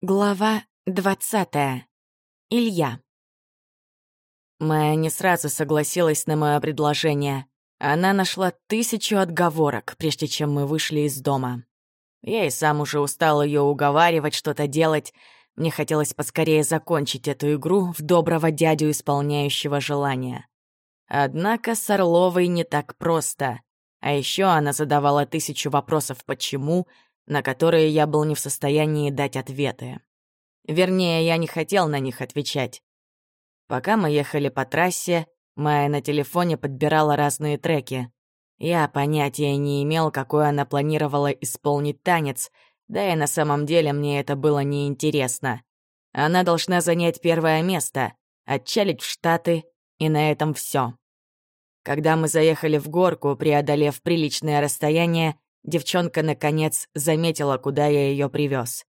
Глава двадцатая. Илья. Майя не сразу согласилась на мое предложение. Она нашла тысячу отговорок, прежде чем мы вышли из дома. Я и сам уже устал ее уговаривать, что-то делать. Мне хотелось поскорее закончить эту игру в доброго дядю, исполняющего желания. Однако с Орловой не так просто. А еще она задавала тысячу вопросов «почему», на которые я был не в состоянии дать ответы. Вернее, я не хотел на них отвечать. Пока мы ехали по трассе, Майя на телефоне подбирала разные треки. Я понятия не имел, какой она планировала исполнить танец, да и на самом деле мне это было неинтересно. Она должна занять первое место, отчалить в Штаты, и на этом все. Когда мы заехали в горку, преодолев приличное расстояние, Девчонка, наконец, заметила, куда я ее привез.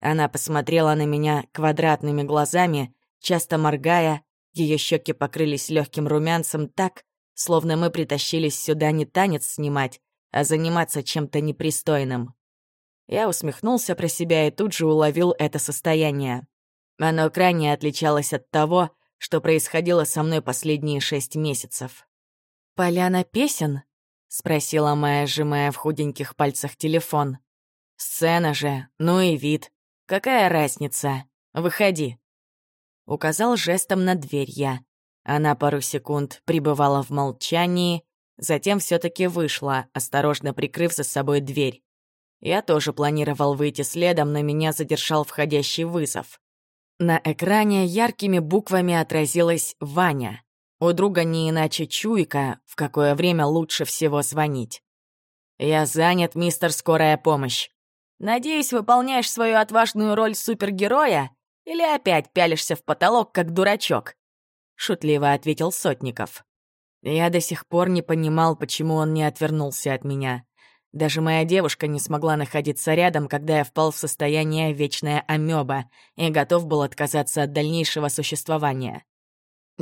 Она посмотрела на меня квадратными глазами, часто моргая, ее щеки покрылись легким румянцем так, словно мы притащились сюда не танец снимать, а заниматься чем-то непристойным. Я усмехнулся про себя и тут же уловил это состояние. Оно крайне отличалось от того, что происходило со мной последние шесть месяцев. «Поляна песен?» — спросила Майя, сжимая в худеньких пальцах телефон. «Сцена же, ну и вид. Какая разница? Выходи». Указал жестом на дверь я. Она пару секунд пребывала в молчании, затем все таки вышла, осторожно прикрыв за собой дверь. Я тоже планировал выйти следом, но меня задержал входящий вызов. На экране яркими буквами отразилась «Ваня». У друга не иначе чуйка, в какое время лучше всего звонить. «Я занят, мистер Скорая помощь. Надеюсь, выполняешь свою отважную роль супергероя или опять пялишься в потолок, как дурачок?» Шутливо ответил Сотников. Я до сих пор не понимал, почему он не отвернулся от меня. Даже моя девушка не смогла находиться рядом, когда я впал в состояние вечная амеба и готов был отказаться от дальнейшего существования.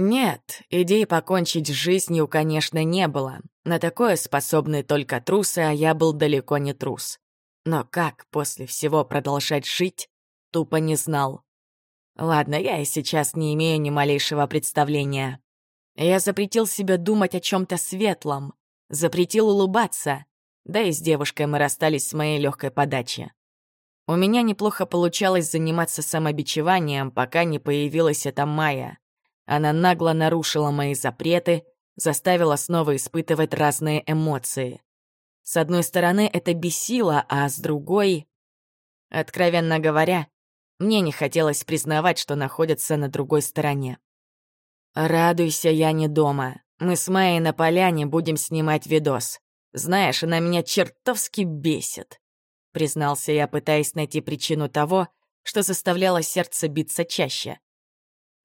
Нет, идей покончить с жизнью, конечно, не было. На такое способны только трусы, а я был далеко не трус. Но как после всего продолжать жить, тупо не знал. Ладно, я и сейчас не имею ни малейшего представления. Я запретил себе думать о чем то светлом, запретил улыбаться, да и с девушкой мы расстались с моей легкой подачи. У меня неплохо получалось заниматься самобичеванием, пока не появилась эта Майя. Она нагло нарушила мои запреты, заставила снова испытывать разные эмоции. С одной стороны, это бесило, а с другой... Откровенно говоря, мне не хотелось признавать, что находится на другой стороне. «Радуйся, я не дома. Мы с Майей на поляне будем снимать видос. Знаешь, она меня чертовски бесит», — признался я, пытаясь найти причину того, что заставляло сердце биться чаще.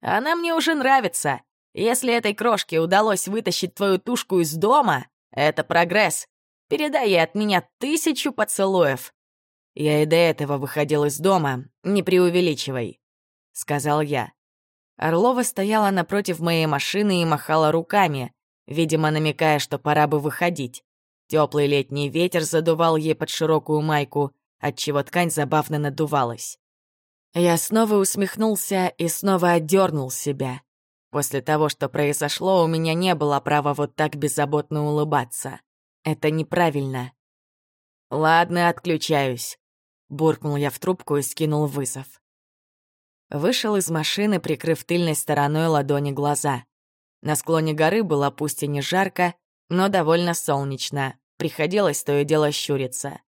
Она мне уже нравится. Если этой крошке удалось вытащить твою тушку из дома, это прогресс. Передай ей от меня тысячу поцелуев. Я и до этого выходил из дома, не преувеличивай, — сказал я. Орлова стояла напротив моей машины и махала руками, видимо, намекая, что пора бы выходить. Теплый летний ветер задувал ей под широкую майку, отчего ткань забавно надувалась. Я снова усмехнулся и снова отдернул себя. После того, что произошло, у меня не было права вот так беззаботно улыбаться. Это неправильно. «Ладно, отключаюсь», — буркнул я в трубку и скинул вызов. Вышел из машины, прикрыв тыльной стороной ладони глаза. На склоне горы было пусть и не жарко, но довольно солнечно. Приходилось то и дело щуриться.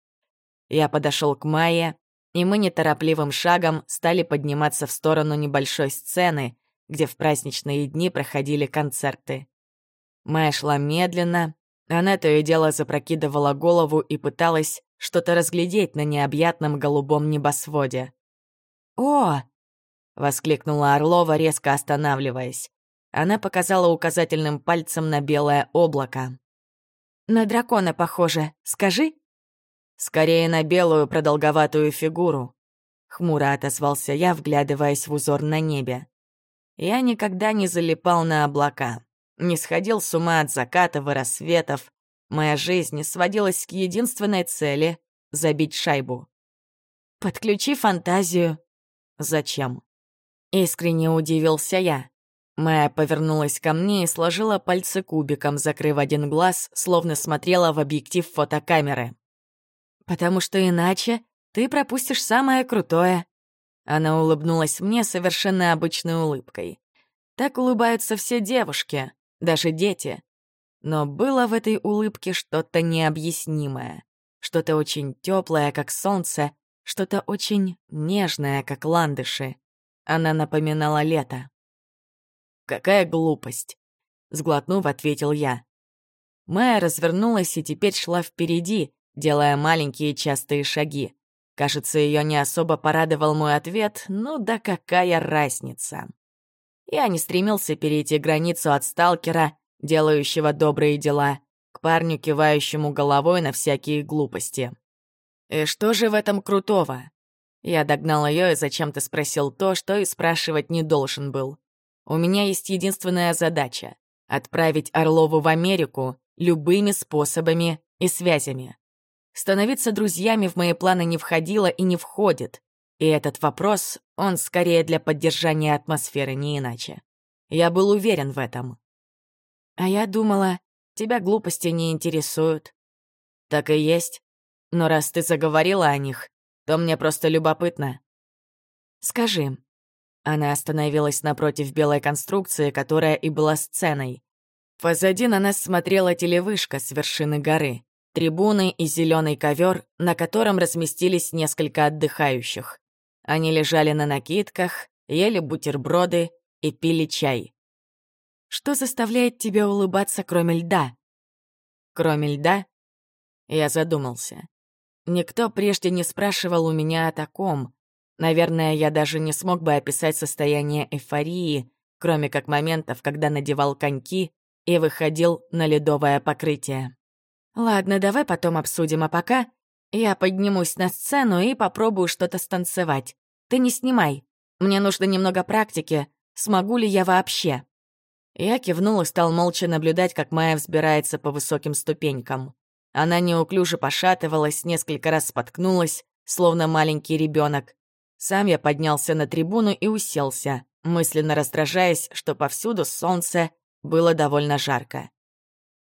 Я подошел к Майе, и мы неторопливым шагом стали подниматься в сторону небольшой сцены, где в праздничные дни проходили концерты. Майя шла медленно, она то и дело запрокидывала голову и пыталась что-то разглядеть на необъятном голубом небосводе. «О!» — воскликнула Орлова, резко останавливаясь. Она показала указательным пальцем на белое облако. «На дракона похоже. Скажи?» Скорее на белую продолговатую фигуру. Хмуро отозвался я, вглядываясь в узор на небе. Я никогда не залипал на облака, не сходил с ума от закатов и рассветов. Моя жизнь сводилась к единственной цели — забить шайбу. «Подключи фантазию», Зачем? Искренне удивился я. Майя повернулась ко мне и сложила пальцы кубиком, закрыв один глаз, словно смотрела в объектив фотокамеры. «Потому что иначе ты пропустишь самое крутое». Она улыбнулась мне совершенно обычной улыбкой. Так улыбаются все девушки, даже дети. Но было в этой улыбке что-то необъяснимое, что-то очень теплое, как солнце, что-то очень нежное, как ландыши. Она напоминала лето. «Какая глупость!» — сглотнув, ответил я. Майя развернулась и теперь шла впереди, делая маленькие частые шаги. Кажется, ее не особо порадовал мой ответ, ну да какая разница. Я не стремился перейти границу от сталкера, делающего добрые дела, к парню, кивающему головой на всякие глупости. «И что же в этом крутого?» Я догнал ее и зачем-то спросил то, что и спрашивать не должен был. У меня есть единственная задача — отправить Орлову в Америку любыми способами и связями. Становиться друзьями в мои планы не входило и не входит. И этот вопрос, он скорее для поддержания атмосферы, не иначе. Я был уверен в этом. А я думала, тебя глупости не интересуют. Так и есть. Но раз ты заговорила о них, то мне просто любопытно. Скажи. Она остановилась напротив белой конструкции, которая и была сценой. Позади на нас смотрела телевышка с вершины горы, трибуны и зеленый ковер, на котором разместились несколько отдыхающих. Они лежали на накидках, ели бутерброды и пили чай. Что заставляет тебя улыбаться, кроме льда? Кроме льда? Я задумался. Никто прежде не спрашивал у меня о таком. Наверное, я даже не смог бы описать состояние эйфории, кроме как моментов, когда надевал коньки и выходил на ледовое покрытие. Ладно, давай потом обсудим, а пока я поднимусь на сцену и попробую что-то станцевать. Ты не снимай. Мне нужно немного практики. Смогу ли я вообще? Я кивнул и стал молча наблюдать, как Майя взбирается по высоким ступенькам. Она неуклюже пошатывалась, несколько раз споткнулась, словно маленький ребенок. Сам я поднялся на трибуну и уселся, мысленно раздражаясь, что повсюду солнце было довольно жарко.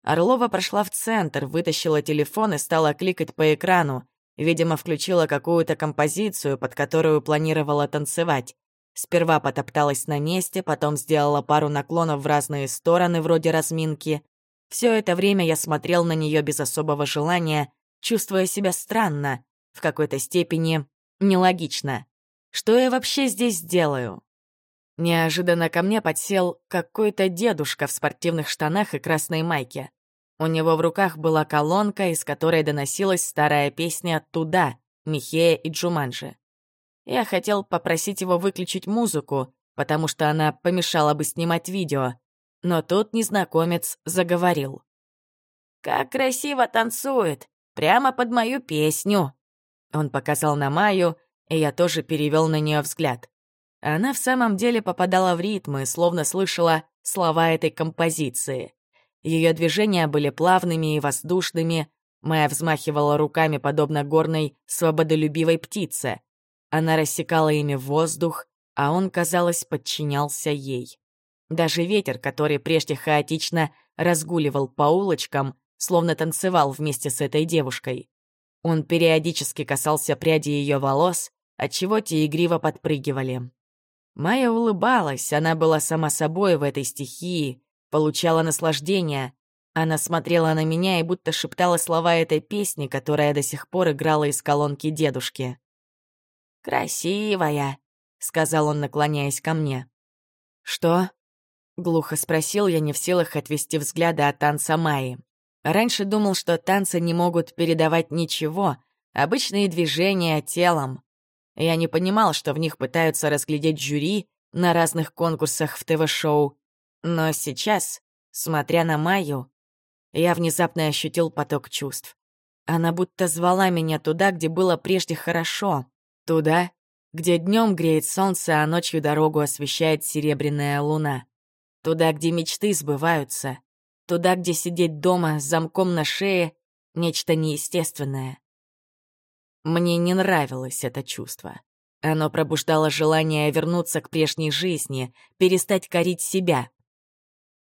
Орлова прошла в центр, вытащила телефон и стала кликать по экрану. Видимо, включила какую-то композицию, под которую планировала танцевать. Сперва потопталась на месте, потом сделала пару наклонов в разные стороны, вроде разминки, все это время я смотрел на нее без особого желания, чувствуя себя странно, в какой-то степени нелогично. Что я вообще здесь делаю? Неожиданно ко мне подсел какой-то дедушка в спортивных штанах и красной майке. У него в руках была колонка, из которой доносилась старая песня «Туда» Михея и Джуманджи. Я хотел попросить его выключить музыку, потому что она помешала бы снимать видео, но тут незнакомец заговорил. «Как красиво танцует! Прямо под мою песню!» Он показал на Майю, и я тоже перевел на нее взгляд. Она в самом деле попадала в ритмы, словно слышала слова этой композиции. Ее движения были плавными и воздушными, Майя взмахивала руками, подобно горной, свободолюбивой птице. Она рассекала ими воздух, а он, казалось, подчинялся ей. Даже ветер, который прежде хаотично разгуливал по улочкам, словно танцевал вместе с этой девушкой. Он периодически касался пряди ее волос, отчего те игриво подпрыгивали. Майя улыбалась, она была сама собой в этой стихии, получала наслаждение. Она смотрела на меня и будто шептала слова этой песни, которая до сих пор играла из колонки дедушки. «Красивая», — сказал он, наклоняясь ко мне. «Что?» Глухо спросил я, не в силах отвести взгляда от танца Майи. Раньше думал, что танцы не могут передавать ничего, обычные движения телом. Я не понимал, что в них пытаются разглядеть жюри на разных конкурсах в ТВ-шоу. Но сейчас, смотря на Майю, я внезапно ощутил поток чувств. Она будто звала меня туда, где было прежде хорошо. Туда, где днем греет солнце, а ночью дорогу освещает серебряная луна. Туда, где мечты сбываются. Туда, где сидеть дома с замком на шее — нечто неестественное. Мне не нравилось это чувство. Оно пробуждало желание вернуться к прежней жизни, перестать корить себя.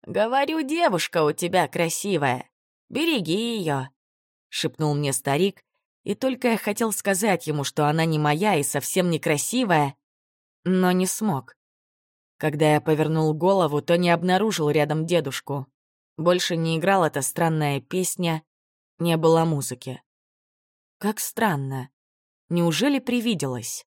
«Говорю, девушка у тебя красивая. Береги ее», — шепнул мне старик, и только я хотел сказать ему, что она не моя и совсем некрасивая, но не смог. Когда я повернул голову, то не обнаружил рядом дедушку. Больше не играла эта странная песня, не было музыки. Как странно. Неужели привиделось?